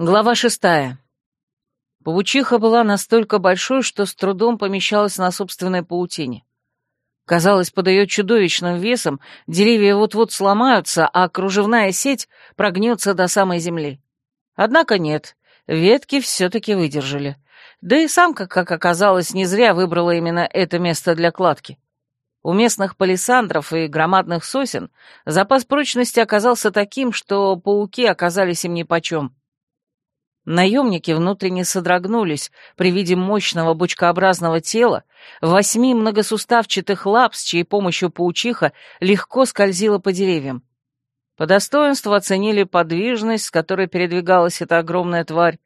Глава шестая. Паучиха была настолько большой, что с трудом помещалась на собственной паутине. Казалось, под ее чудовищным весом деревья вот-вот сломаются, а кружевная сеть прогнется до самой земли. Однако нет, ветки все-таки выдержали. Да и самка, как оказалось, не зря выбрала именно это место для кладки. У местных палисандров и громадных сосен запас прочности оказался таким, что пауки оказались им нипочем. Наемники внутренне содрогнулись при виде мощного бочкообразного тела, восьми многосуставчатых лап, с чьей помощью паучиха легко скользила по деревьям. По достоинству оценили подвижность, с которой передвигалась эта огромная тварь,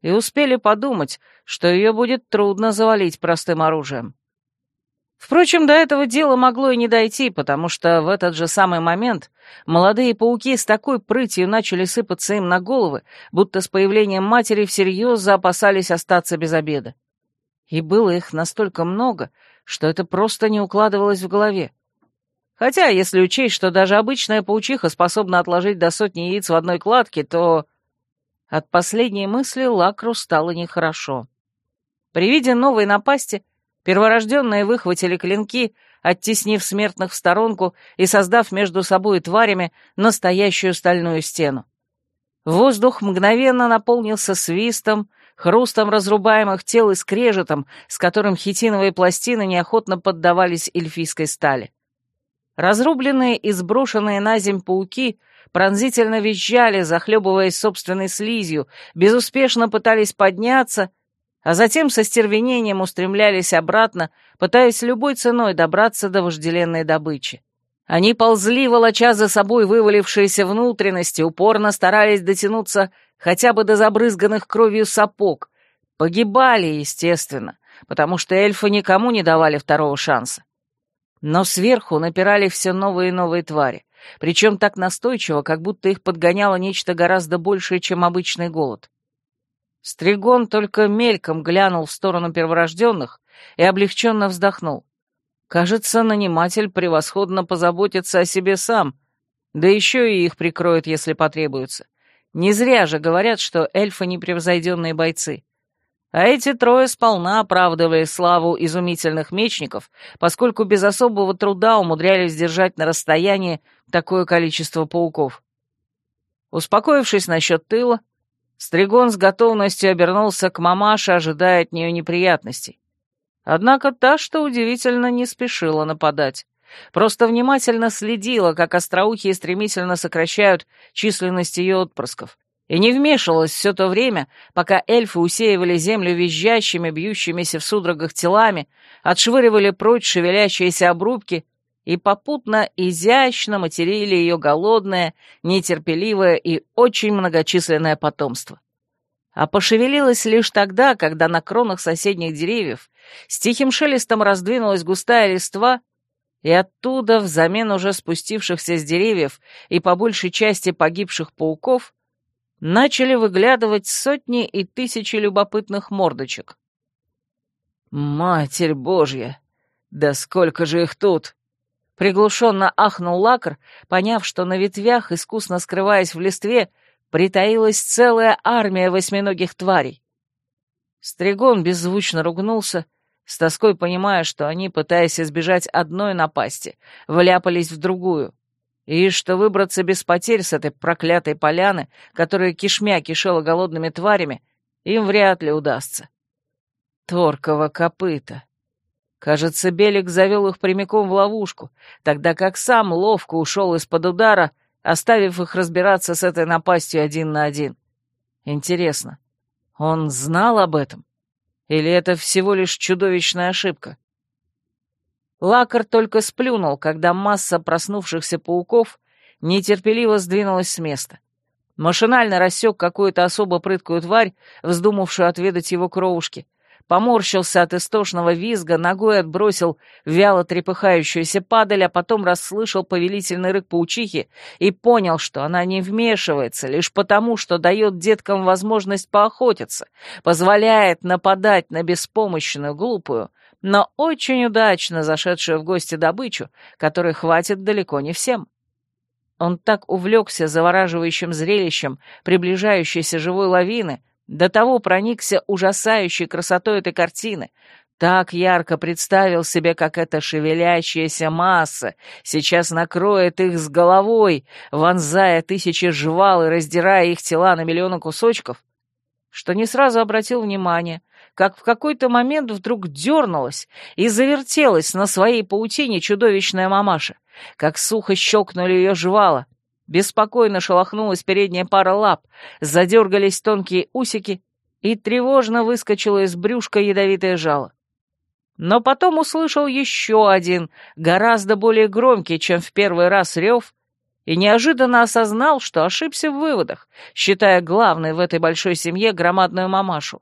и успели подумать, что ее будет трудно завалить простым оружием. Впрочем, до этого дела могло и не дойти, потому что в этот же самый момент молодые пауки с такой прытью начали сыпаться им на головы, будто с появлением матери всерьез заопасались остаться без обеда. И было их настолько много, что это просто не укладывалось в голове. Хотя, если учесть, что даже обычная паучиха способна отложить до сотни яиц в одной кладке, то... От последней мысли Лакру стало нехорошо. При виде новой напасти Перворожденные выхватили клинки, оттеснив смертных в сторонку и создав между собой тварями настоящую стальную стену. Воздух мгновенно наполнился свистом, хрустом разрубаемых тел и скрежетом, с которым хитиновые пластины неохотно поддавались эльфийской стали. Разрубленные и сброшенные на земь пауки пронзительно визжали, захлебываясь собственной слизью, безуспешно пытались подняться — а затем со стервенением устремлялись обратно, пытаясь любой ценой добраться до вожделенной добычи. Они ползли, волоча за собой вывалившиеся внутренности, упорно старались дотянуться хотя бы до забрызганных кровью сапог. Погибали, естественно, потому что эльфы никому не давали второго шанса. Но сверху напирали все новые и новые твари, причем так настойчиво, как будто их подгоняло нечто гораздо большее, чем обычный голод. Стригон только мельком глянул в сторону перворожденных и облегченно вздохнул. Кажется, наниматель превосходно позаботится о себе сам, да еще и их прикроет, если потребуется. Не зря же говорят, что эльфы — непревзойденные бойцы. А эти трое сполна оправдывали славу изумительных мечников, поскольку без особого труда умудрялись держать на расстоянии такое количество пауков. Успокоившись насчет тыла, Стригон с готовностью обернулся к мамаше, ожидая от нее неприятностей. Однако та, что удивительно, не спешила нападать. Просто внимательно следила, как остроухие стремительно сокращают численность ее отпрысков, и не вмешивалась все то время, пока эльфы усеивали землю визжащими, бьющимися в судорогах телами, отшвыривали прочь шевелящиеся обрубки и попутно изящно материли ее голодное, нетерпеливое и очень многочисленное потомство. А пошевелилась лишь тогда, когда на кронах соседних деревьев с тихим шелестом раздвинулась густая листва, и оттуда, взамен уже спустившихся с деревьев и по большей части погибших пауков, начали выглядывать сотни и тысячи любопытных мордочек. «Матерь Божья! Да сколько же их тут!» Приглушенно ахнул лакр, поняв, что на ветвях, искусно скрываясь в листве, притаилась целая армия восьминогих тварей. Стригон беззвучно ругнулся, с тоской понимая, что они, пытаясь избежать одной напасти, вляпались в другую, и что выбраться без потерь с этой проклятой поляны, которая кишмя кишела голодными тварями, им вряд ли удастся. Торково копыта. Кажется, Белик завел их прямиком в ловушку, тогда как сам ловко ушел из-под удара, оставив их разбираться с этой напастью один на один. Интересно, он знал об этом? Или это всего лишь чудовищная ошибка? Лакар только сплюнул, когда масса проснувшихся пауков нетерпеливо сдвинулась с места. Машинально рассек какую-то особо прыткую тварь, вздумавшую отведать его кровушки, поморщился от истошного визга, ногой отбросил вяло трепыхающуюся падаль, а потом расслышал повелительный рык паучихи и понял, что она не вмешивается лишь потому, что дает деткам возможность поохотиться, позволяет нападать на беспомощную, глупую, но очень удачно зашедшую в гости добычу, которой хватит далеко не всем. Он так увлекся завораживающим зрелищем приближающейся живой лавины, до того проникся ужасающей красотой этой картины, так ярко представил себе, как эта шевелящаяся масса сейчас накроет их с головой, вонзая тысячи жвал и раздирая их тела на миллионы кусочков, что не сразу обратил внимание, как в какой-то момент вдруг дернулась и завертелась на своей паутине чудовищная мамаша, как сухо щелкнули ее жвала, беспокойно шелохнулась передняя пара лап, задергались тонкие усики, и тревожно выскочила из брюшка ядовитое жало. Но потом услышал еще один, гораздо более громкий, чем в первый раз рев, и неожиданно осознал, что ошибся в выводах, считая главной в этой большой семье громадную мамашу.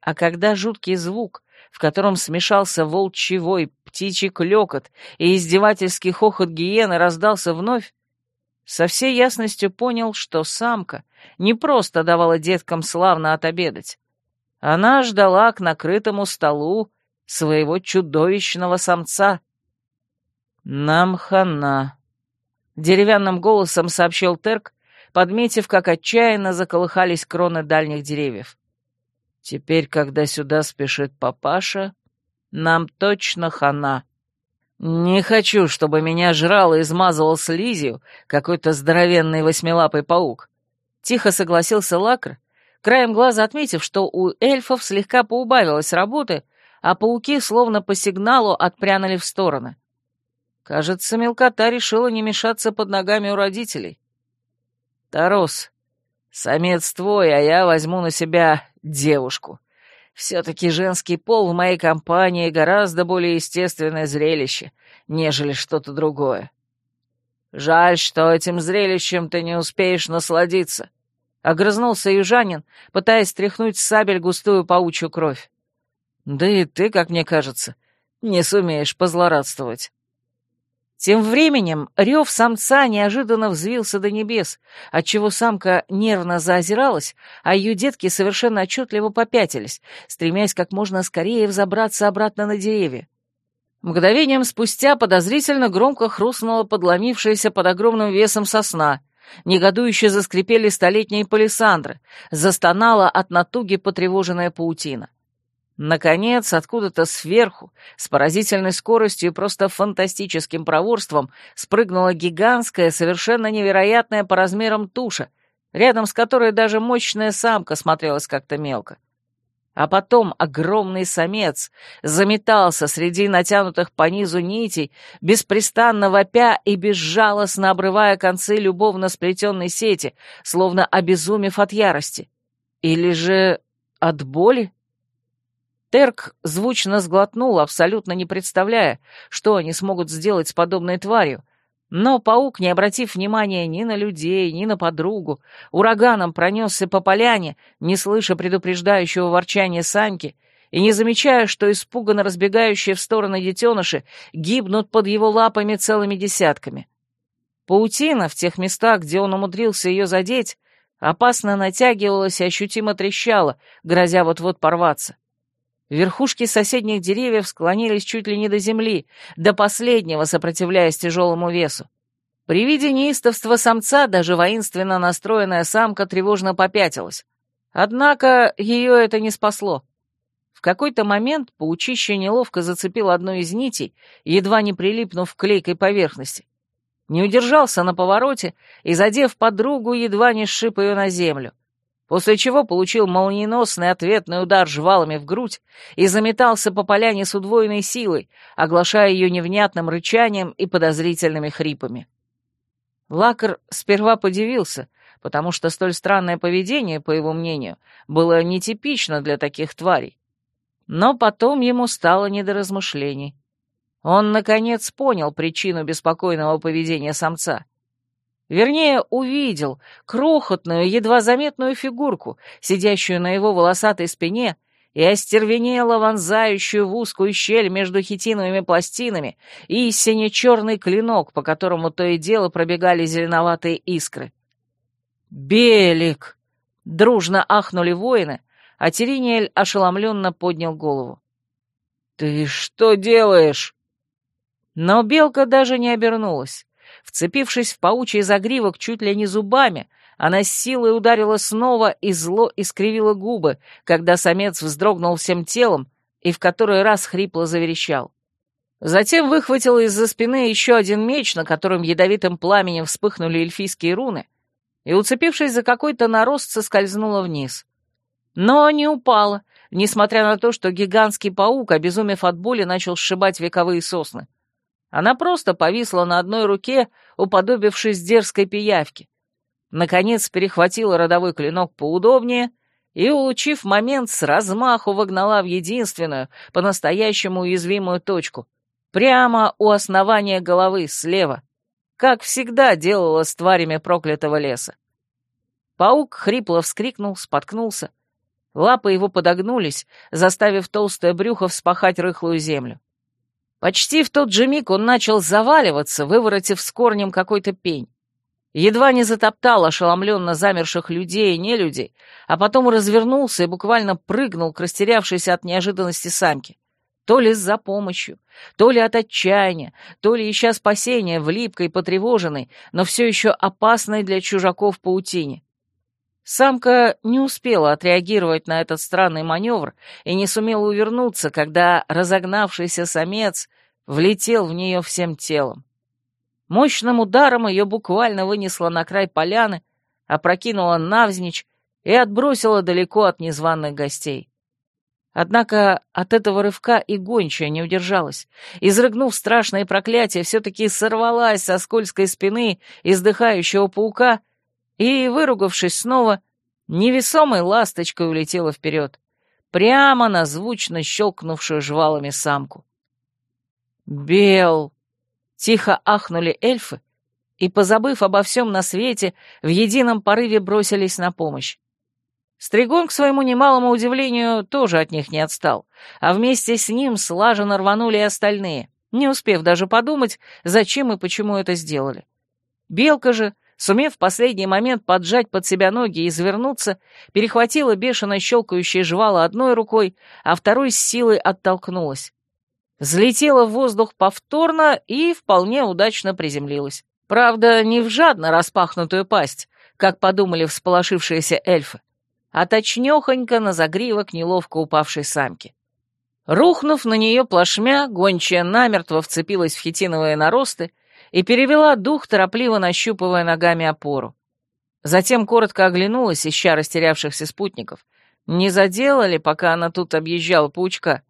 А когда жуткий звук, в котором смешался волчий вой, птичий клёкот и издевательский хохот гиены раздался вновь, со всей ясностью понял, что самка не просто давала деткам славно отобедать. Она ждала к накрытому столу своего чудовищного самца. «Нам хана», — деревянным голосом сообщил Терк, подметив, как отчаянно заколыхались кроны дальних деревьев. «Теперь, когда сюда спешит папаша, нам точно хана. Не хочу, чтобы меня жрал и измазывал слизью какой-то здоровенный восьмилапый паук». Тихо согласился Лакр, краем глаза отметив, что у эльфов слегка поубавилось работы, а пауки словно по сигналу отпрянули в стороны. Кажется, мелкота решила не мешаться под ногами у родителей. «Тарос, самец твой, а я возьму на себя девушку. Все-таки женский пол в моей компании гораздо более естественное зрелище, нежели что-то другое. Жаль, что этим зрелищем ты не успеешь насладиться». Огрызнулся южанин, пытаясь стряхнуть с сабель густую паучью кровь. Да и ты, как мне кажется, не сумеешь позлорадствовать. Тем временем рев самца неожиданно взвился до небес, отчего самка нервно заозиралась, а ее детки совершенно отчетливо попятились, стремясь как можно скорее взобраться обратно на деревья. Мгновением спустя подозрительно громко хрустнула подломившаяся под огромным весом сосна, негодующе заскрипели столетние палисандры, застонала от натуги потревоженная паутина. Наконец, откуда-то сверху, с поразительной скоростью и просто фантастическим проворством, спрыгнула гигантская, совершенно невероятная по размерам туша, рядом с которой даже мощная самка смотрелась как-то мелко. А потом огромный самец заметался среди натянутых по низу нитей, беспрестанно вопя и безжалостно обрывая концы любовно сплетенной сети, словно обезумев от ярости. Или же от боли? Терк звучно сглотнул, абсолютно не представляя, что они смогут сделать с подобной тварью, но паук, не обратив внимания ни на людей, ни на подругу, ураганом пронесся по поляне, не слыша предупреждающего ворчания Саньки, и не замечая, что испуганно разбегающие в стороны детеныши гибнут под его лапами целыми десятками. Паутина в тех местах, где он умудрился ее задеть, опасно натягивалась и ощутимо трещала, грозя вот-вот порваться. Верхушки соседних деревьев склонились чуть ли не до земли, до последнего сопротивляясь тяжелому весу. При виде неистовства самца даже воинственно настроенная самка тревожно попятилась. Однако ее это не спасло. В какой-то момент паучище неловко зацепил одну из нитей, едва не прилипнув к клейкой поверхности. Не удержался на повороте и, задев подругу, едва не сшиб ее на землю после чего получил молниеносный ответный удар жвалами в грудь и заметался по поляне с удвоенной силой, оглашая ее невнятным рычанием и подозрительными хрипами. Лакар сперва подивился, потому что столь странное поведение, по его мнению, было нетипично для таких тварей. Но потом ему стало не до размышлений. Он, наконец, понял причину беспокойного поведения самца — Вернее, увидел крохотную, едва заметную фигурку, сидящую на его волосатой спине и остервенело вонзающую в узкую щель между хитиновыми пластинами и сине-черный клинок, по которому то и дело пробегали зеленоватые искры. «Белик!» — дружно ахнули воины, а Терениэль ошеломленно поднял голову. «Ты что делаешь?» Но белка даже не обернулась Вцепившись в паучий загривок чуть ли не зубами, она с силой ударила снова и зло искривила губы, когда самец вздрогнул всем телом и в который раз хрипло заверещал. Затем выхватила из-за спины еще один меч, на котором ядовитым пламенем вспыхнули эльфийские руны, и, уцепившись за какой-то нарост, соскользнула вниз. Но не упала, несмотря на то, что гигантский паук, обезумев от боли, начал сшибать вековые сосны. Она просто повисла на одной руке, уподобившись дерзкой пиявке. Наконец перехватила родовой клинок поудобнее и, улучив момент, с размаху вогнала в единственную, по-настоящему уязвимую точку, прямо у основания головы, слева, как всегда делала с тварями проклятого леса. Паук хрипло вскрикнул, споткнулся. Лапы его подогнулись, заставив толстое брюхо вспахать рыхлую землю. Почти в тот же миг он начал заваливаться, выворотив с корнем какой-то пень. Едва не затоптал ошеломленно замерших людей и нелюдей, а потом развернулся и буквально прыгнул к растерявшейся от неожиданности самке. То ли за помощью, то ли от отчаяния, то ли ища спасения в липкой, потревоженной, но все еще опасной для чужаков паутине. Самка не успела отреагировать на этот странный маневр и не сумела увернуться, когда разогнавшийся самец влетел в нее всем телом. Мощным ударом ее буквально вынесло на край поляны, опрокинула навзничь и отбросила далеко от незваных гостей. Однако от этого рывка и гончая не удержалась. Изрыгнув страшное проклятие, все-таки сорвалась со скользкой спины издыхающего паука — и, выругавшись снова, невесомой ласточкой улетела вперед, прямо на звучно щелкнувшую жвалами самку. «Бел!» — тихо ахнули эльфы, и, позабыв обо всем на свете, в едином порыве бросились на помощь. Стригон, к своему немалому удивлению, тоже от них не отстал, а вместе с ним слаженно рванули и остальные, не успев даже подумать, зачем и почему это сделали. Белка же, Сумев в последний момент поджать под себя ноги и извернуться, перехватила бешено щелкающее жвало одной рукой, а второй с силой оттолкнулась. Взлетела в воздух повторно и вполне удачно приземлилась. Правда, не в жадно распахнутую пасть, как подумали всполошившиеся эльфы, а точнёхонько на загривок неловко упавшей самки. Рухнув на нее плашмя, гончая намертво вцепилась в хитиновые наросты и перевела дух, торопливо нащупывая ногами опору. Затем коротко оглянулась, ища растерявшихся спутников. Не задела ли, пока она тут объезжала паучка?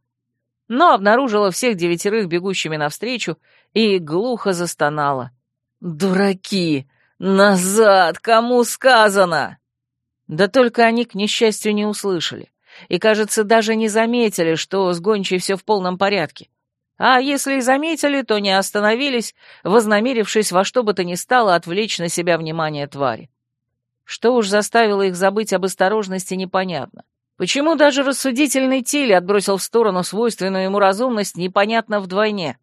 Но обнаружила всех девятерых бегущими навстречу и глухо застонала. «Дураки! Назад! Кому сказано?» Да только они, к несчастью, не услышали. И, кажется, даже не заметили, что с гончей все в полном порядке. А если и заметили, то не остановились, вознамерившись во что бы то ни стало отвлечь на себя внимание твари. Что уж заставило их забыть об осторожности, непонятно. Почему даже рассудительный Тиль отбросил в сторону свойственную ему разумность, непонятно вдвойне.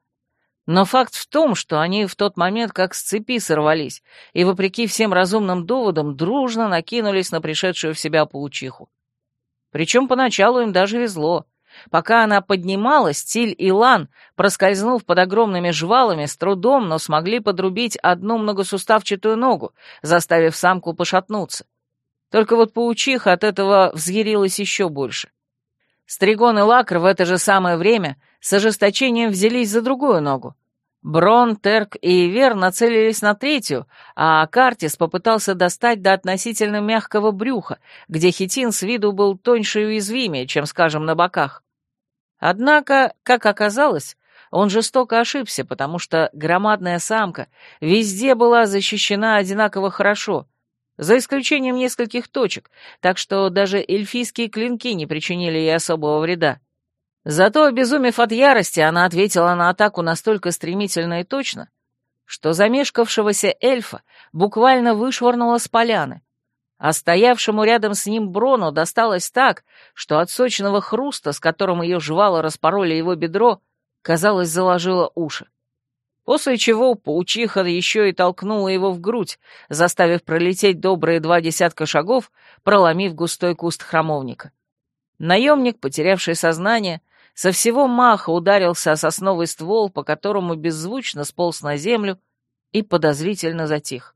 Но факт в том, что они в тот момент как с цепи сорвались и, вопреки всем разумным доводам, дружно накинулись на пришедшую в себя паучиху. Причем поначалу им даже везло. Пока она поднималась, Тиль и Лан, проскользнув под огромными жвалами, с трудом, но смогли подрубить одну многосуставчатую ногу, заставив самку пошатнуться. Только вот паучиха от этого взъярилась еще больше. Стригон и Лакр в это же самое время с ожесточением взялись за другую ногу. Брон, Терк и Ивер нацелились на третью, а Картис попытался достать до относительно мягкого брюха, где хитин с виду был тоньше и уязвимее, чем, скажем, на боках. Однако, как оказалось, он жестоко ошибся, потому что громадная самка везде была защищена одинаково хорошо, за исключением нескольких точек, так что даже эльфийские клинки не причинили ей особого вреда. Зато, обезумев от ярости, она ответила на атаку настолько стремительно и точно, что замешкавшегося эльфа буквально вышвырнула с поляны, а стоявшему рядом с ним Брону досталось так, что от сочного хруста, с которым ее жвало распороли его бедро, казалось, заложило уши. После чего паучиха еще и толкнула его в грудь, заставив пролететь добрые два десятка шагов, проломив густой куст храмовника. Наемник, потерявший сознание, со всего маха ударился о сосновый ствол, по которому беззвучно сполз на землю и подозрительно затих.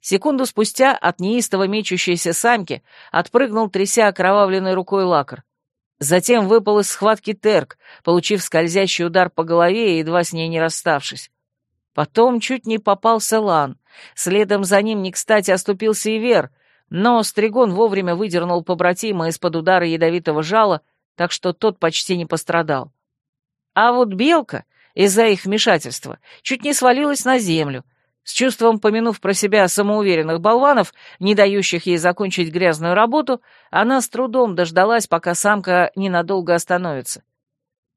Секунду спустя от неистово мечущейся самки отпрыгнул, тряся окровавленной рукой лакар. Затем выпал из схватки Терк, получив скользящий удар по голове и едва с ней не расставшись. Потом чуть не попался Лан. Следом за ним не кстати оступился и Вер, но Стригон вовремя выдернул побратима из-под удара ядовитого жала, так что тот почти не пострадал. А вот Белка из-за их вмешательства чуть не свалилась на землю, с чувством помянув про себя самоуверенных болванов, не дающих ей закончить грязную работу, она с трудом дождалась, пока самка ненадолго остановится.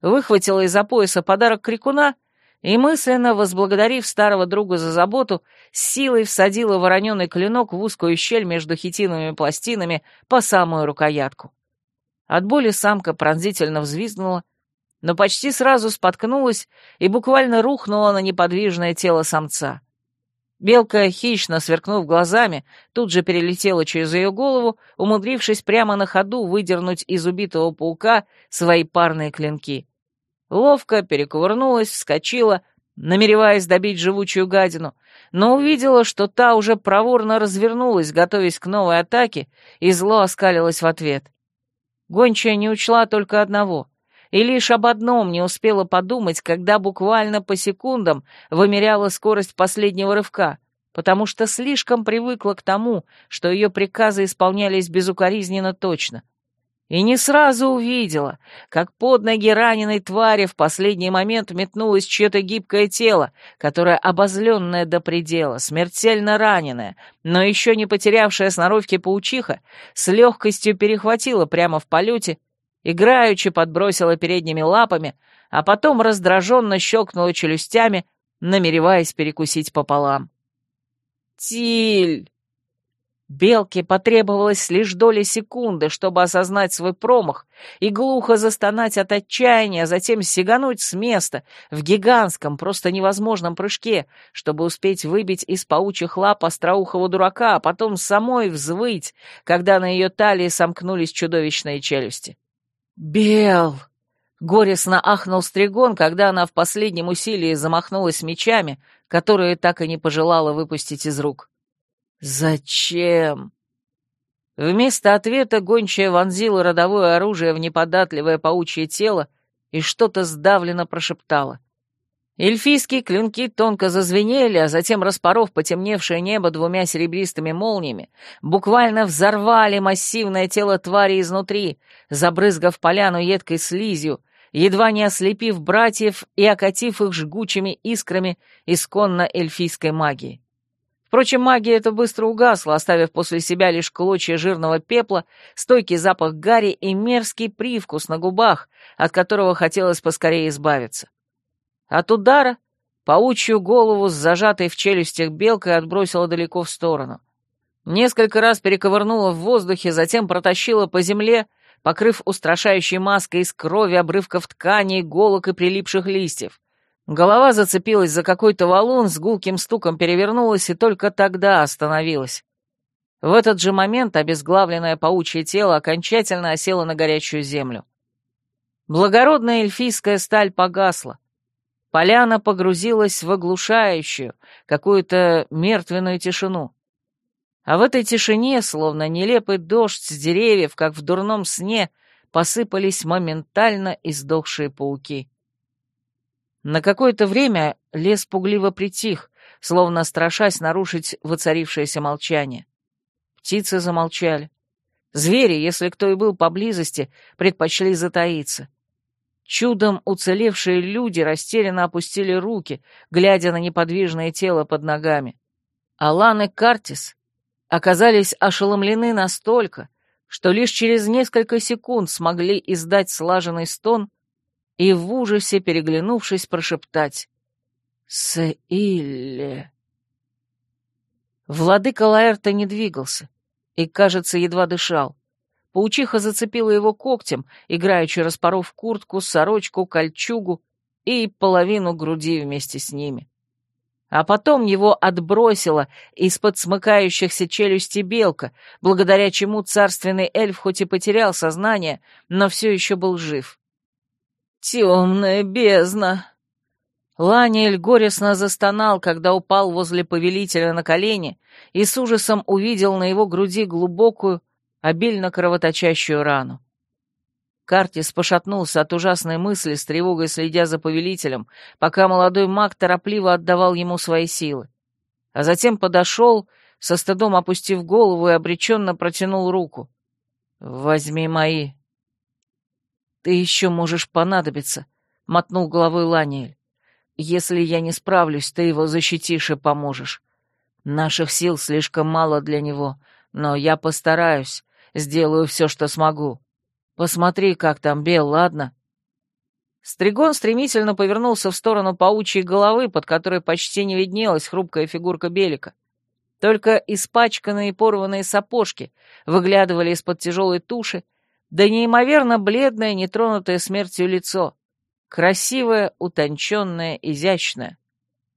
Выхватила из-за пояса подарок крикуна и, мысленно возблагодарив старого друга за заботу, с силой всадила вороненый клинок в узкую щель между хитиновыми пластинами по самую рукоятку. От боли самка пронзительно взвизгнула, но почти сразу споткнулась и буквально рухнула на неподвижное тело самца. Белка, хищно сверкнув глазами, тут же перелетела через ее голову, умудрившись прямо на ходу выдернуть из убитого паука свои парные клинки. Ловко перекувырнулась, вскочила, намереваясь добить живучую гадину, но увидела, что та уже проворно развернулась, готовясь к новой атаке, и зло оскалилась в ответ. Гончая не учла только одного и лишь об одном не успела подумать, когда буквально по секундам вымеряла скорость последнего рывка, потому что слишком привыкла к тому, что ее приказы исполнялись безукоризненно точно. И не сразу увидела, как под ноги раненой твари в последний момент метнулось чье-то гибкое тело, которое, обозленное до предела, смертельно раненое, но еще не потерявшая сноровки паучиха, с легкостью перехватила прямо в полете играючи подбросила передними лапами, а потом раздраженно щелкнула челюстями, намереваясь перекусить пополам. «Тиль!» Белке потребовалось лишь доли секунды, чтобы осознать свой промах и глухо застонать от отчаяния, а затем сигануть с места в гигантском, просто невозможном прыжке, чтобы успеть выбить из паучьих лап остроухого дурака, а потом самой взвыть, когда на ее талии сомкнулись чудовищные челюсти. «Бел!» — горестно ахнул Стригон, когда она в последнем усилии замахнулась мечами, которые так и не пожелала выпустить из рук. «Зачем?» Вместо ответа гончая вонзила родовое оружие в неподатливое паучье тело и что-то сдавленно прошептала. Эльфийские клинки тонко зазвенели, а затем, распоров потемневшее небо двумя серебристыми молниями, буквально взорвали массивное тело твари изнутри, забрызгав поляну едкой слизью, едва не ослепив братьев и окатив их жгучими искрами исконно эльфийской магии. Впрочем, магия эта быстро угасла, оставив после себя лишь клочья жирного пепла, стойкий запах гари и мерзкий привкус на губах, от которого хотелось поскорее избавиться. От удара паучью голову с зажатой в челюстях белкой отбросила далеко в сторону. Несколько раз перековырнула в воздухе, затем протащила по земле, покрыв устрашающей маской из крови обрывков ткани, иголок и прилипших листьев. Голова зацепилась за какой-то валун, с гулким стуком перевернулась и только тогда остановилась. В этот же момент обезглавленное паучье тело окончательно осело на горячую землю. Благородная эльфийская сталь погасла. Поляна погрузилась в оглушающую, какую-то мертвенную тишину. А в этой тишине, словно нелепый дождь с деревьев, как в дурном сне, посыпались моментально издохшие пауки. На какое-то время лес пугливо притих, словно страшась нарушить воцарившееся молчание. Птицы замолчали. Звери, если кто и был поблизости, предпочли затаиться. Чудом уцелевшие люди растерянно опустили руки, глядя на неподвижное тело под ногами. Алан и Картис оказались ошеломлены настолько, что лишь через несколько секунд смогли издать слаженный стон и в ужасе, переглянувшись, прошептать «Сеилле». Владыка Лаэрта не двигался и, кажется, едва дышал. Паучиха зацепила его когтем, играючи распоров куртку, сорочку, кольчугу и половину груди вместе с ними. А потом его отбросила из-под смыкающихся челюстей белка, благодаря чему царственный эльф хоть и потерял сознание, но все еще был жив. «Темная бездна!» Ланиэль горестно застонал, когда упал возле повелителя на колени и с ужасом увидел на его груди глубокую, обильно кровоточащую рану. Картис пошатнулся от ужасной мысли, с тревогой следя за повелителем, пока молодой маг торопливо отдавал ему свои силы. А затем подошел, со стыдом опустив голову и обреченно протянул руку. «Возьми мои». «Ты еще можешь понадобиться», — мотнул головой Ланиэль. «Если я не справлюсь, ты его защитишь и поможешь. Наших сил слишком мало для него, но я постараюсь, сделаю все, что смогу. Посмотри, как там Бел, ладно?» Стригон стремительно повернулся в сторону паучьей головы, под которой почти не виднелась хрупкая фигурка Белика. Только испачканные и порванные сапожки выглядывали из-под тяжелой туши, да неимоверно бледное, нетронутое смертью лицо. Красивое, утонченное, изящное.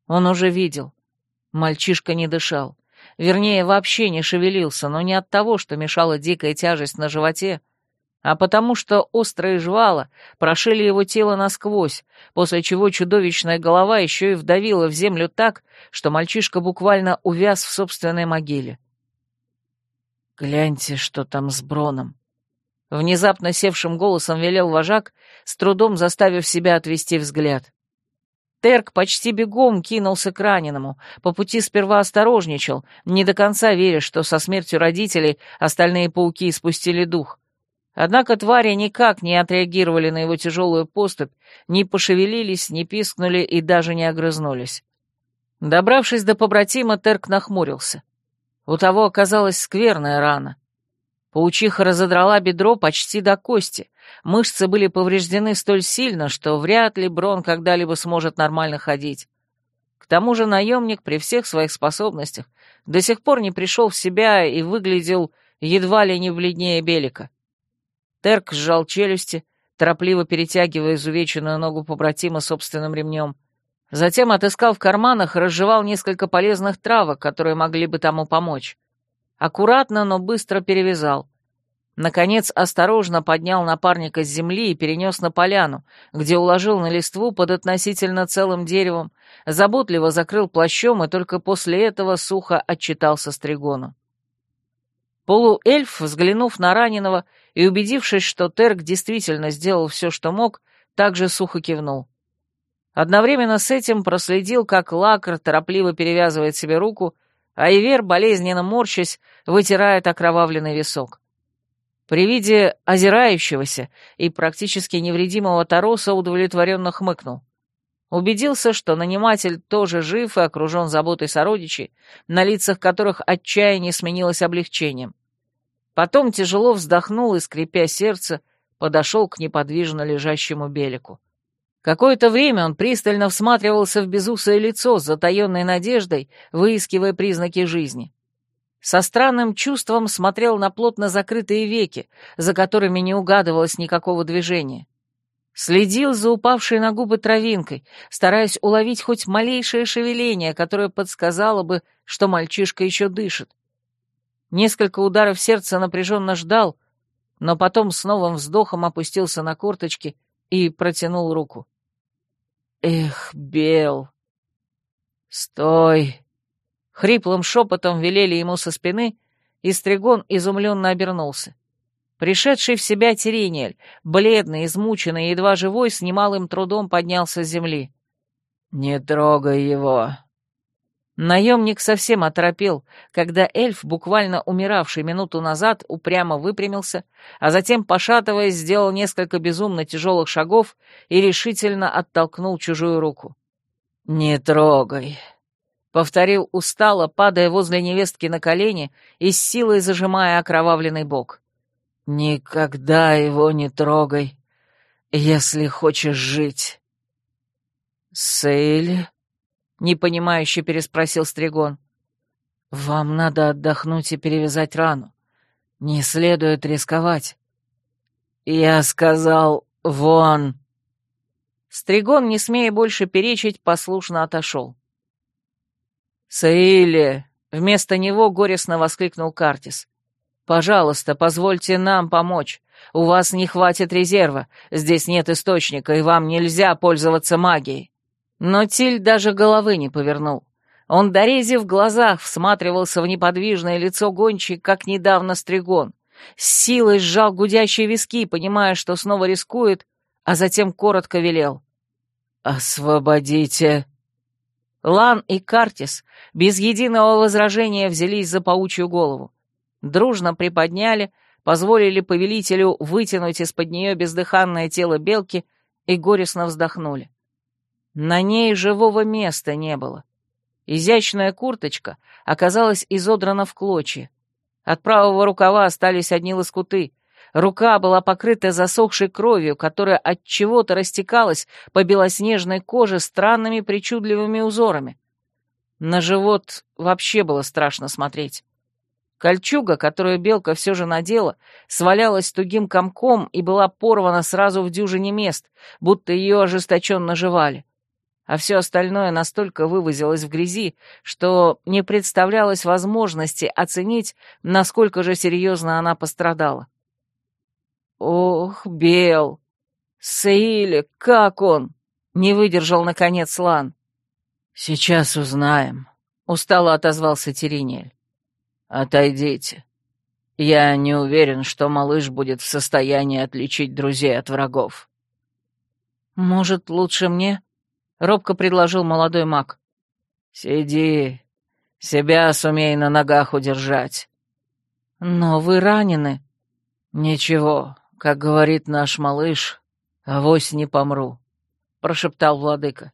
Он уже видел. Мальчишка не дышал. Вернее, вообще не шевелился, но не от того, что мешала дикая тяжесть на животе, а потому что острые жвала прошили его тело насквозь, после чего чудовищная голова еще и вдавила в землю так, что мальчишка буквально увяз в собственной могиле. «Гляньте, что там с Броном!» Внезапно севшим голосом велел вожак, с трудом заставив себя отвести взгляд. Терк почти бегом кинулся к раненому, по пути сперва осторожничал, не до конца веря, что со смертью родителей остальные пауки спустили дух. Однако твари никак не отреагировали на его тяжелую поступь, не пошевелились, не пискнули и даже не огрызнулись. Добравшись до побратима, Терк нахмурился. У того оказалась скверная рана. Паучиха разодрала бедро почти до кости, мышцы были повреждены столь сильно, что вряд ли Брон когда-либо сможет нормально ходить. К тому же наемник при всех своих способностях до сих пор не пришел в себя и выглядел едва ли не бледнее Белика. Терк сжал челюсти, торопливо перетягивая изувеченную ногу побратима собственным ремнем. Затем отыскал в карманах и разжевал несколько полезных травок, которые могли бы тому помочь. Аккуратно, но быстро перевязал. Наконец, осторожно поднял напарника с земли и перенес на поляну, где уложил на листву под относительно целым деревом, заботливо закрыл плащом и только после этого сухо отчитался Стригону. Полуэльф, взглянув на раненого и убедившись, что Терк действительно сделал все, что мог, также сухо кивнул. Одновременно с этим проследил, как Лакр торопливо перевязывает себе руку, а Ивер, болезненно морщась, вытирает окровавленный висок. При виде озирающегося и практически невредимого Тароса удовлетворенно хмыкнул. Убедился, что наниматель тоже жив и окружен заботой сородичей, на лицах которых отчаяние сменилось облегчением. Потом тяжело вздохнул и, скрипя сердце, подошел к неподвижно лежащему Белику. Какое-то время он пристально всматривался в безусое лицо с затаенной надеждой, выискивая признаки жизни. Со странным чувством смотрел на плотно закрытые веки, за которыми не угадывалось никакого движения. Следил за упавшей на губы травинкой, стараясь уловить хоть малейшее шевеление, которое подсказало бы, что мальчишка еще дышит. Несколько ударов сердца напряженно ждал, но потом с новым вздохом опустился на корточки и протянул руку. «Эх, Бел!» «Стой!» Хриплым шепотом велели ему со спины, и Стригон изумленно обернулся. Пришедший в себя Терениэль, бледный, измученный, едва живой, с немалым трудом поднялся с земли. «Не трогай его!» Наемник совсем оторопел, когда эльф, буквально умиравший минуту назад, упрямо выпрямился, а затем, пошатываясь, сделал несколько безумно тяжелых шагов и решительно оттолкнул чужую руку. «Не трогай!» — повторил устало, падая возле невестки на колени и с силой зажимая окровавленный бок. «Никогда его не трогай, если хочешь жить». «Сейли?» — непонимающе переспросил Стригон. «Вам надо отдохнуть и перевязать рану. Не следует рисковать». «Я сказал, вон!» Стригон, не смея больше перечить, послушно отошел. «Саили!» — вместо него горестно воскликнул Картис. Пожалуйста, позвольте нам помочь. У вас не хватит резерва, здесь нет источника, и вам нельзя пользоваться магией». Но Тиль даже головы не повернул. Он, дорезив глазах, всматривался в неподвижное лицо гончей, как недавно стригон. С силой сжал гудящие виски, понимая, что снова рискует, а затем коротко велел. «Освободите!» Лан и Картис без единого возражения взялись за паучью голову. Дружно приподняли, позволили повелителю вытянуть из-под нее бездыханное тело белки и горестно вздохнули. На ней живого места не было. Изящная курточка оказалась изодрана в клочья. От правого рукава остались одни лоскуты. Рука была покрыта засохшей кровью, которая от чего-то растекалась по белоснежной коже странными причудливыми узорами. На живот вообще было страшно смотреть. Кольчуга, которую белка все же надела, свалялась тугим комком и была порвана сразу в дюжине мест, будто ее ожесточенно жевали а все остальное настолько вывозилось в грязи, что не представлялось возможности оценить, насколько же серьезно она пострадала. «Ох, Бел! Саиле, как он?» — не выдержал, наконец, Лан. «Сейчас узнаем», — устало отозвался Теринель. «Отойдите. Я не уверен, что малыш будет в состоянии отличить друзей от врагов». «Может, лучше мне?» — робко предложил молодой маг. «Сиди, себя сумей на ногах удержать». «Но вы ранены». «Ничего, как говорит наш малыш, авось не помру», — прошептал владыка.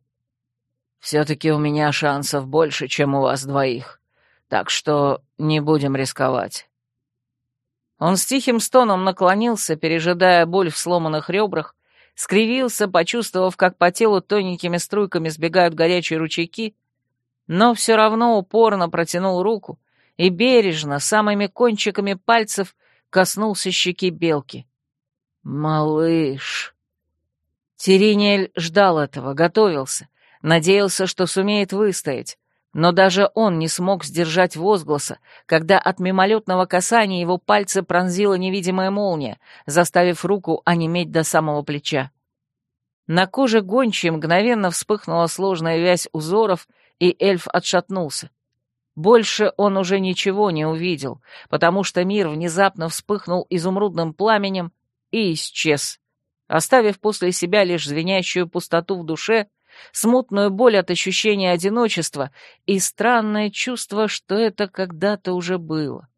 «Все-таки у меня шансов больше, чем у вас двоих, так что не будем рисковать». Он с тихим стоном наклонился, пережидая боль в сломанных ребрах, скривился, почувствовав, как по телу тоненькими струйками сбегают горячие ручейки, но все равно упорно протянул руку и бережно, самыми кончиками пальцев, коснулся щеки белки. «Малыш!» Теринель ждал этого, готовился, надеялся, что сумеет выстоять, но даже он не смог сдержать возгласа, когда от мимолетного касания его пальцы пронзила невидимая молния, заставив руку онеметь до самого плеча. На коже гончей мгновенно вспыхнула сложная вязь узоров, и эльф отшатнулся. Больше он уже ничего не увидел, потому что мир внезапно вспыхнул изумрудным пламенем и исчез, оставив после себя лишь звенящую пустоту в душе — смутную боль от ощущения одиночества и странное чувство, что это когда-то уже было.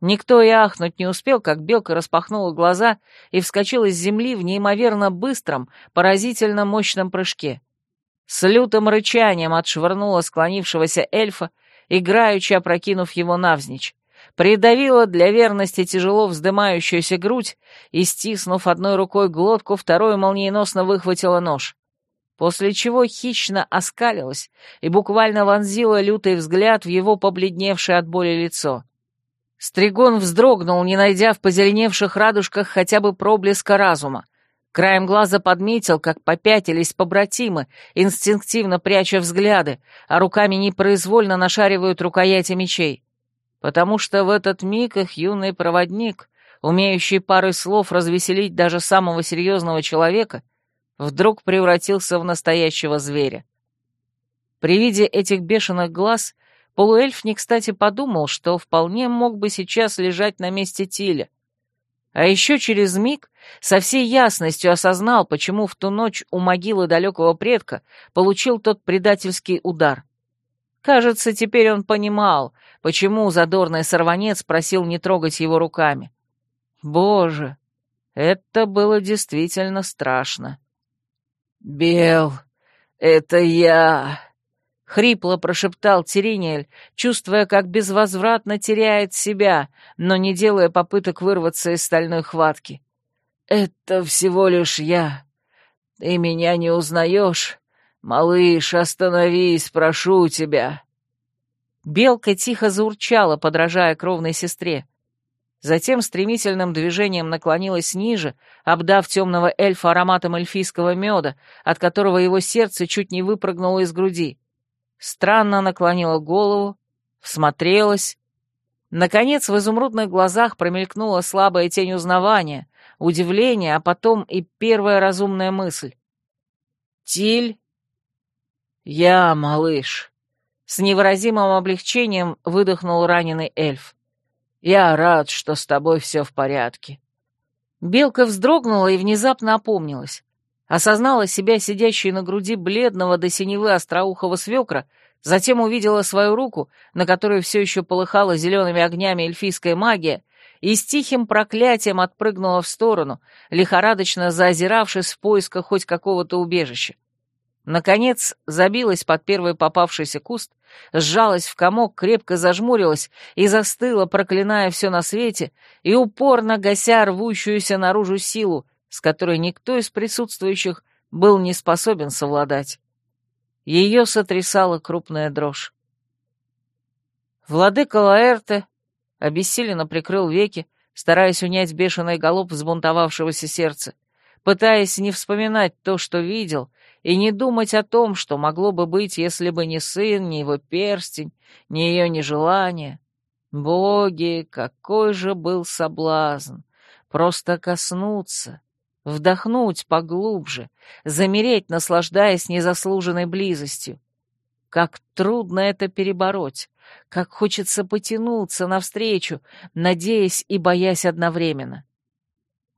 Никто и ахнуть не успел, как белка распахнула глаза и вскочила с земли в неимоверно быстром, поразительно мощном прыжке. С лютым рычанием отшвырнула склонившегося эльфа, играючи опрокинув его навзничь, придавила для верности тяжело вздымающуюся грудь и, стиснув одной рукой глотку, второй молниеносно выхватила нож после чего хищно оскалилась и буквально вонзила лютый взгляд в его побледневшее от боли лицо. Стригон вздрогнул, не найдя в позеленевших радужках хотя бы проблеска разума. Краем глаза подметил, как попятились побратимы, инстинктивно пряча взгляды, а руками непроизвольно нашаривают рукояти мечей. Потому что в этот миг их юный проводник, умеющий парой слов развеселить даже самого серьезного человека — вдруг превратился в настоящего зверя. При виде этих бешеных глаз полуэльф не кстати подумал, что вполне мог бы сейчас лежать на месте Тиля. А еще через миг со всей ясностью осознал, почему в ту ночь у могилы далекого предка получил тот предательский удар. Кажется, теперь он понимал, почему задорный сорванец просил не трогать его руками. Боже, это было действительно страшно. «Бел, это я!» — хрипло прошептал Теринель, чувствуя, как безвозвратно теряет себя, но не делая попыток вырваться из стальной хватки. «Это всего лишь я. Ты меня не узнаешь? Малыш, остановись, прошу тебя!» Белка тихо заурчала, подражая кровной сестре. Затем стремительным движением наклонилась ниже, обдав темного эльфа ароматом эльфийского меда, от которого его сердце чуть не выпрыгнуло из груди. Странно наклонила голову, всмотрелась. Наконец в изумрудных глазах промелькнула слабая тень узнавания, удивления, а потом и первая разумная мысль. «Тиль, «Я малыш», — с невыразимым облегчением выдохнул раненый эльф. «Я рад, что с тобой все в порядке». Белка вздрогнула и внезапно опомнилась. Осознала себя сидящей на груди бледного до синевы остроухого свекра, затем увидела свою руку, на которой все еще полыхала зелеными огнями эльфийская магия, и с тихим проклятием отпрыгнула в сторону, лихорадочно заозиравшись в поисках хоть какого-то убежища. Наконец забилась под первый попавшийся куст, сжалась в комок, крепко зажмурилась и застыла, проклиная все на свете и упорно гася рвущуюся наружу силу, с которой никто из присутствующих был не способен совладать. Ее сотрясала крупная дрожь. Владыка Лаэрте обессиленно прикрыл веки, стараясь унять бешеный галоп взбунтовавшегося сердца, пытаясь не вспоминать то, что видел, и не думать о том, что могло бы быть, если бы не сын, ни его перстень, ни ее нежелание. Боги, какой же был соблазн! Просто коснуться, вдохнуть поглубже, замереть, наслаждаясь незаслуженной близостью. Как трудно это перебороть, как хочется потянуться навстречу, надеясь и боясь одновременно.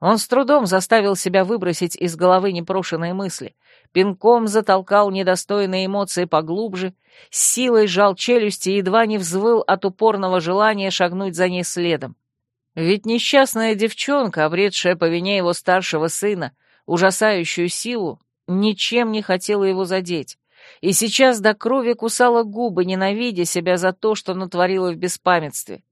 Он с трудом заставил себя выбросить из головы непрошенные мысли, пинком затолкал недостойные эмоции поглубже, с силой сжал челюсти и едва не взвыл от упорного желания шагнуть за ней следом. Ведь несчастная девчонка, обретшая по вине его старшего сына ужасающую силу, ничем не хотела его задеть, и сейчас до крови кусала губы, ненавидя себя за то, что натворила в беспамятстве.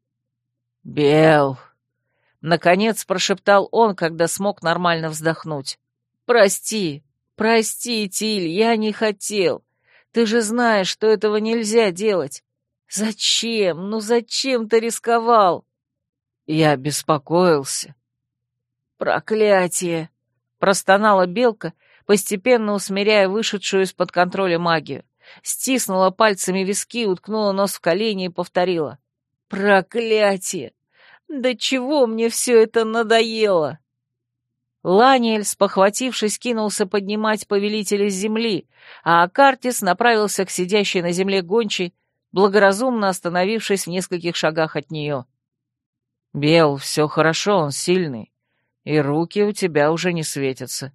«Бел!» — наконец прошептал он, когда смог нормально вздохнуть. «Прости, прости, Тиль, я не хотел. Ты же знаешь, что этого нельзя делать. Зачем? Ну зачем ты рисковал?» Я беспокоился. «Проклятие!» — простонала белка, постепенно усмиряя вышедшую из-под контроля магию. Стиснула пальцами виски, уткнула нос в колени и повторила. «Проклятие! Да чего мне все это надоело!» Ланиэль, спохватившись, кинулся поднимать повелителя с земли, а Акартис направился к сидящей на земле гончей, благоразумно остановившись в нескольких шагах от нее. Бел, все хорошо, он сильный. И руки у тебя уже не светятся.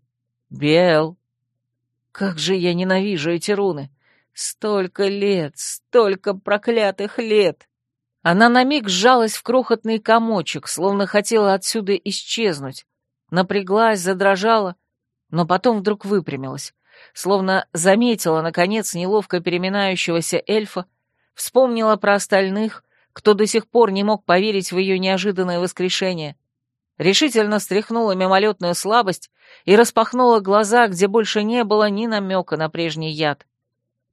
Бел. Как же я ненавижу эти руны. Столько лет, столько проклятых лет. Она на миг сжалась в крохотный комочек, словно хотела отсюда исчезнуть. Напряглась, задрожала, но потом вдруг выпрямилась, словно заметила, наконец, неловко переминающегося эльфа, вспомнила про остальных, кто до сих пор не мог поверить в ее неожиданное воскрешение, решительно стряхнула мимолетную слабость и распахнула глаза, где больше не было ни намека на прежний яд.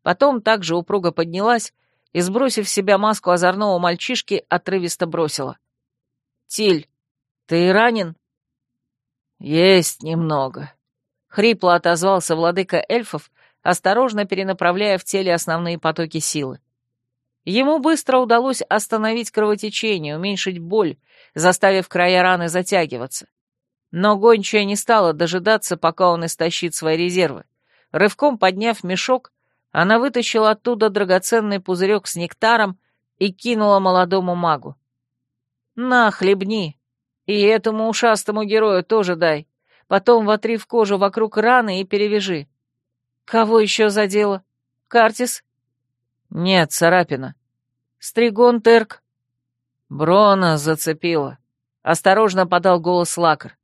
Потом также упруго поднялась и, сбросив с себя маску озорного мальчишки, отрывисто бросила. «Тиль, ты ранен?» «Есть немного», — хрипло отозвался владыка эльфов, осторожно перенаправляя в теле основные потоки силы. Ему быстро удалось остановить кровотечение, уменьшить боль, заставив края раны затягиваться. Но гончая не стала дожидаться, пока он истощит свои резервы. Рывком подняв мешок, она вытащила оттуда драгоценный пузырек с нектаром и кинула молодому магу. «На, хлебни, и этому ушастому герою тоже дай. Потом вотри в кожу вокруг раны и перевяжи. Кого еще задело? Картис?» «Нет, царапина. Стригон Терк». «Брона зацепила», — осторожно подал голос Лакар.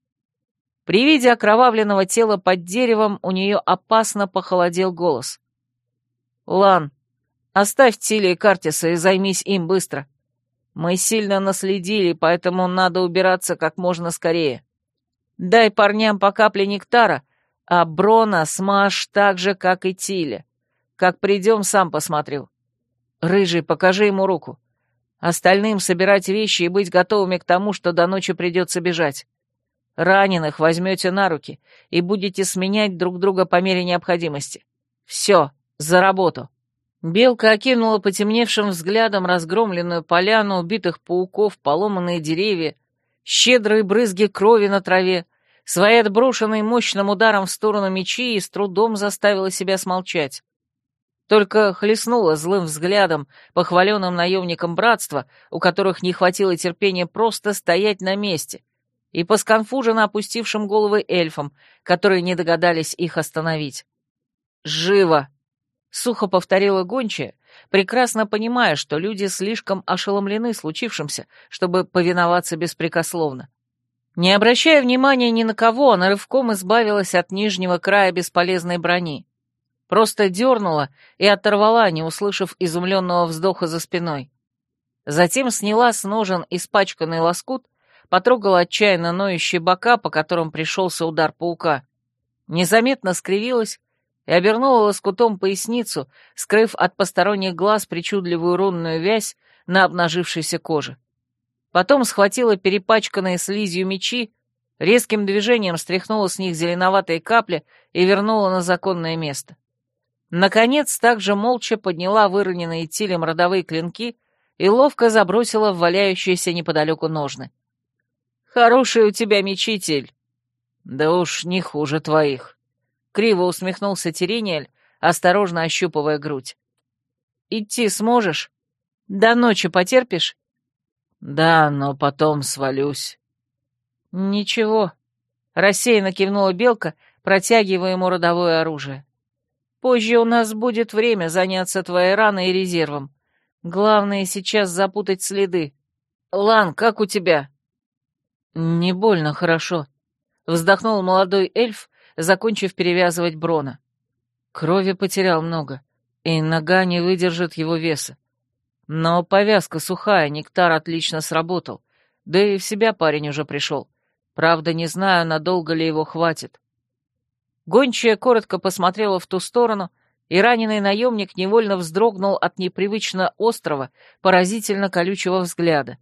При виде окровавленного тела под деревом у нее опасно похолодел голос. «Лан, оставь Тилли и Картиса и займись им быстро. Мы сильно наследили, поэтому надо убираться как можно скорее. Дай парням по капле нектара, а Брона смажь так же, как и Тилли. Как придем, сам посмотрю. Рыжий, покажи ему руку. Остальным собирать вещи и быть готовыми к тому, что до ночи придется бежать. Раненых возьмете на руки и будете сменять друг друга по мере необходимости. Все, за работу. Белка окинула потемневшим взглядом разгромленную поляну, убитых пауков, поломанные деревья, щедрые брызги крови на траве, свои отброшенные мощным ударом в сторону мечи и с трудом заставила себя смолчать. только хлестнула злым взглядом похваленным наемникам братства, у которых не хватило терпения просто стоять на месте, и по сконфуженно опустившим головы эльфам, которые не догадались их остановить. «Живо!» — сухо повторила гончая, прекрасно понимая, что люди слишком ошеломлены случившимся, чтобы повиноваться беспрекословно. Не обращая внимания ни на кого, она рывком избавилась от нижнего края бесполезной брони. Просто дернула и оторвала, не услышав изумленного вздоха за спиной. Затем сняла с ножен испачканный лоскут, потрогала отчаянно ноющие бока, по которым пришелся удар паука. Незаметно скривилась и обернула лоскутом поясницу, скрыв от посторонних глаз причудливую рунную вязь на обнажившейся коже. Потом схватила перепачканные слизью мечи, резким движением стряхнула с них зеленоватые капли и вернула на законное место. Наконец, также молча подняла выроненные тилем родовые клинки и ловко забросила в валяющиеся неподалеку ножны. «Хороший у тебя мечи, Тиль!» «Да уж не хуже твоих!» Криво усмехнулся Терениэль, осторожно ощупывая грудь. «Идти сможешь? До ночи потерпишь?» «Да, но потом свалюсь». «Ничего», — рассеянно кивнула Белка, протягивая ему родовое оружие. «Позже у нас будет время заняться твоей раной и резервом. Главное сейчас запутать следы. Лан, как у тебя?» «Не больно хорошо», — вздохнул молодой эльф, закончив перевязывать Брона. Крови потерял много, и нога не выдержит его веса. Но повязка сухая, нектар отлично сработал. Да и в себя парень уже пришел. Правда, не знаю, надолго ли его хватит. Гончая коротко посмотрела в ту сторону, и раненый наемник невольно вздрогнул от непривычно острого, поразительно колючего взгляда.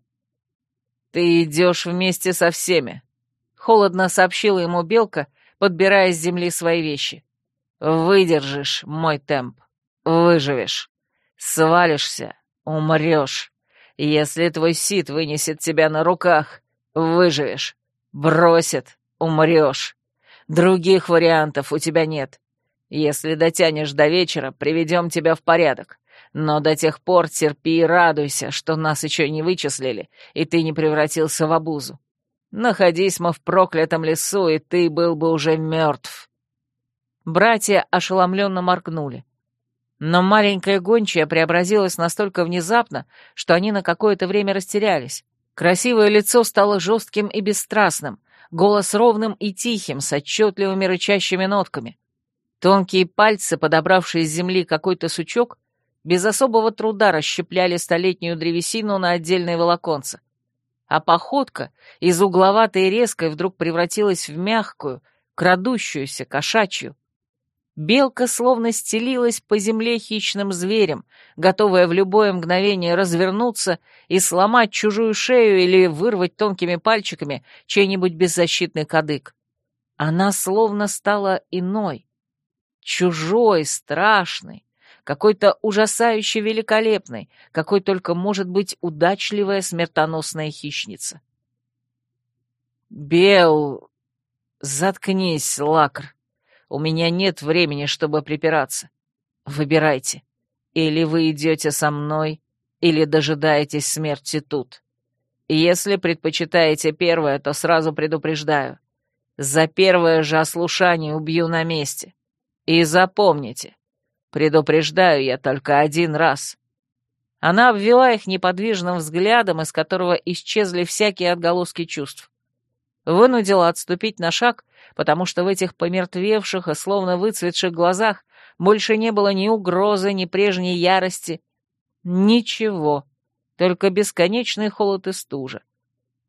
«Ты идешь вместе со всеми», — холодно сообщила ему Белка, подбирая с земли свои вещи. «Выдержишь мой темп, выживешь, свалишься, Умрешь. Если твой сит вынесет тебя на руках, выживешь. Бросит, умрешь. Других вариантов у тебя нет. Если дотянешь до вечера, приведем тебя в порядок. Но до тех пор терпи и радуйся, что нас еще не вычислили, и ты не превратился в обузу. Находись мы в проклятом лесу, и ты был бы уже мертв. Братья ошеломленно моргнули. Но маленькая гончая преобразилась настолько внезапно, что они на какое-то время растерялись. Красивое лицо стало жестким и бесстрастным, голос ровным и тихим, с отчетливыми рычащими нотками. Тонкие пальцы, подобравшие с земли какой-то сучок, без особого труда расщепляли столетнюю древесину на отдельные волоконца. А походка из угловатой и резкой вдруг превратилась в мягкую, крадущуюся, кошачью. Белка словно стелилась по земле хищным зверем, готовая в любое мгновение развернуться и сломать чужую шею или вырвать тонкими пальчиками чей-нибудь беззащитный кадык. Она словно стала иной, чужой, страшной, какой-то ужасающе великолепной, какой только может быть удачливая смертоносная хищница. «Бел... Заткнись, лакр!» У меня нет времени, чтобы припираться. Выбирайте. Или вы идете со мной, или дожидаетесь смерти тут. Если предпочитаете первое, то сразу предупреждаю. За первое же ослушание убью на месте. И запомните, предупреждаю я только один раз. Она обвела их неподвижным взглядом, из которого исчезли всякие отголоски чувств. Вынудила отступить на шаг потому что в этих помертвевших и словно выцветших глазах больше не было ни угрозы, ни прежней ярости. Ничего, только бесконечный холод и стужа.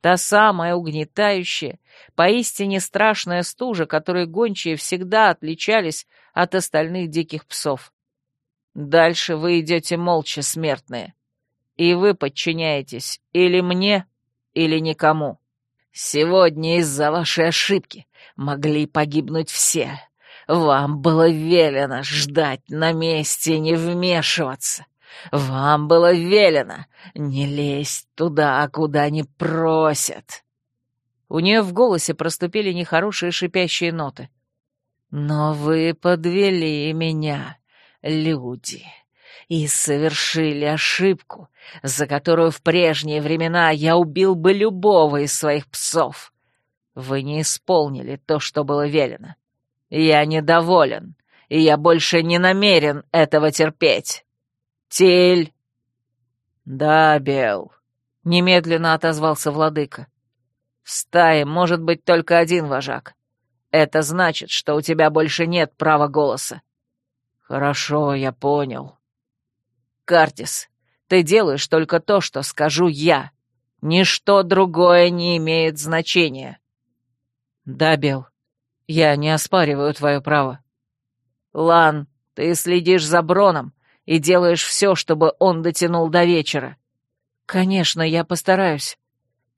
Та самая угнетающая, поистине страшная стужа, которой гончие всегда отличались от остальных диких псов. Дальше вы идете молча, смертные. И вы подчиняетесь или мне, или никому. Сегодня из-за вашей ошибки могли погибнуть все. Вам было велено ждать на месте не вмешиваться. Вам было велено не лезть туда, куда не просят. У нее в голосе проступили нехорошие шипящие ноты. Но вы подвели меня. люди и совершили ошибку, за которую в прежние времена я убил бы любого из своих псов. Вы не исполнили то, что было велено. Я недоволен, и я больше не намерен этого терпеть. Тиль!» «Да, Бел», — немедленно отозвался владыка. «В стае может быть только один вожак. Это значит, что у тебя больше нет права голоса». «Хорошо, я понял». «Картис, ты делаешь только то, что скажу я. Ничто другое не имеет значения». «Да, Бел, я не оспариваю твое право». «Лан, ты следишь за Броном и делаешь все, чтобы он дотянул до вечера». «Конечно, я постараюсь».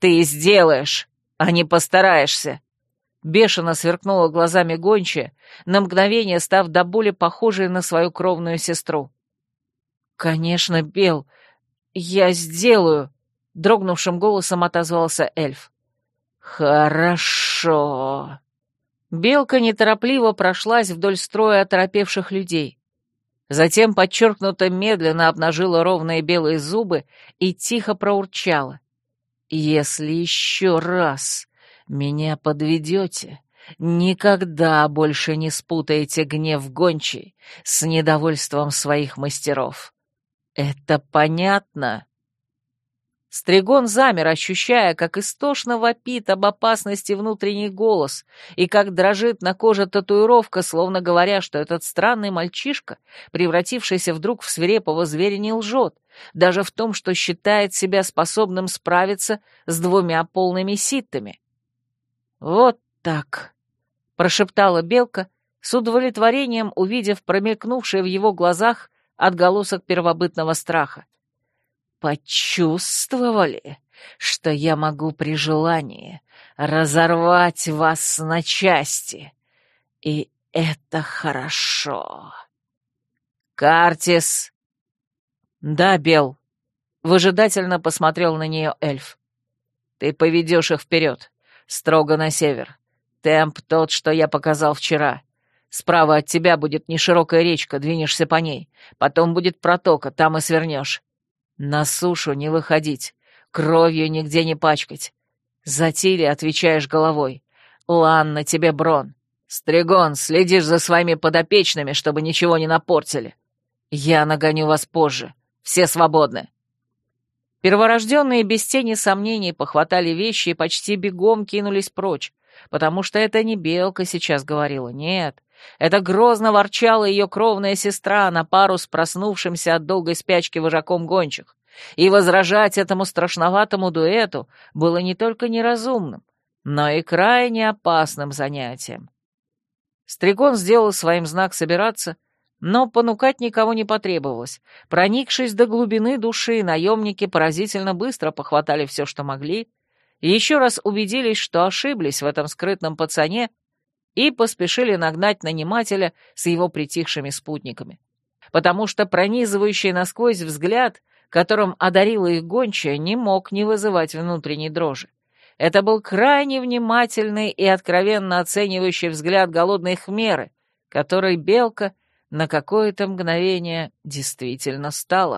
«Ты сделаешь, а не постараешься». Бешено сверкнула глазами гончая, на мгновение став до боли похожей на свою кровную сестру. «Конечно, Бел, я сделаю», — дрогнувшим голосом отозвался эльф. «Хорошо». Белка неторопливо прошлась вдоль строя оторопевших людей. Затем подчеркнуто медленно обнажила ровные белые зубы и тихо проурчала. «Если еще раз меня подведете, никогда больше не спутаете гнев гончий с недовольством своих мастеров. Это понятно?» Стригон замер, ощущая, как истошно вопит об опасности внутренний голос, и как дрожит на коже татуировка, словно говоря, что этот странный мальчишка, превратившийся вдруг в свирепого зверя, не лжет, даже в том, что считает себя способным справиться с двумя полными ситтами. «Вот так», — прошептала Белка, с удовлетворением увидев промелькнувший в его глазах отголосок первобытного страха. Почувствовали, что я могу при желании разорвать вас на части. И это хорошо. Картис. Да, Бел. Выжидательно посмотрел на нее эльф. Ты поведешь их вперед, строго на север. Темп тот, что я показал вчера. Справа от тебя будет неширокая речка, двинешься по ней. Потом будет протока, там и свернешь. На сушу не выходить, кровью нигде не пачкать. За Тири отвечаешь головой. Лан, на тебе брон. Стригон, следишь за своими подопечными, чтобы ничего не напортили. Я нагоню вас позже. Все свободны. Перворожденные без тени сомнений похватали вещи и почти бегом кинулись прочь, потому что это не Белка сейчас говорила, нет. Это грозно ворчала ее кровная сестра на пару с проснувшимся от долгой спячки вожаком гончих. И возражать этому страшноватому дуэту было не только неразумным, но и крайне опасным занятием. Стригон сделал своим знак собираться, но понукать никого не потребовалось. Проникшись до глубины души, наемники поразительно быстро похватали все, что могли, еще раз убедились, что ошиблись в этом скрытном пацане и поспешили нагнать нанимателя с его притихшими спутниками. Потому что пронизывающий насквозь взгляд, которым одарила их гончая, не мог не вызывать внутренней дрожи. Это был крайне внимательный и откровенно оценивающий взгляд голодной хмеры, которой белка на какое-то мгновение действительно стала.